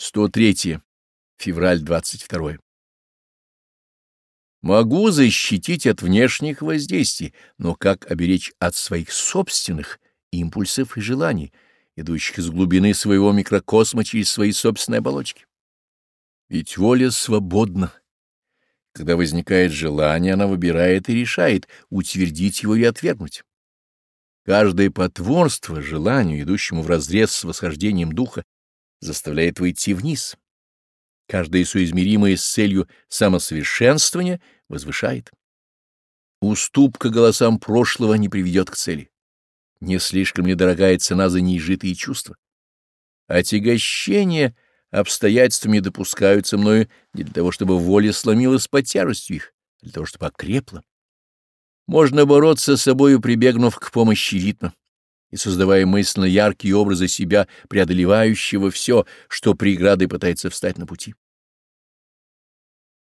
103. Февраль 22. Могу защитить от внешних воздействий, но как оберечь от своих собственных импульсов и желаний, идущих из глубины своего микрокосма через свои собственные оболочки? Ведь воля свободна. Когда возникает желание, она выбирает и решает, утвердить его и отвергнуть. Каждое потворство желанию, идущему вразрез с восхождением духа, заставляет уйти вниз. Каждое соизмеримое с целью самосовершенствования возвышает. Уступка голосам прошлого не приведет к цели. Не слишком недорогая цена за неизжитые чувства. Отягощение обстоятельствами допускаются мною не для того, чтобы воля сломилась под тяжестью их, а для того, чтобы окрепла. Можно бороться с собою, прибегнув к помощи ритма и создавая мысленно яркие образы себя, преодолевающего все, что преграды пытается встать на пути.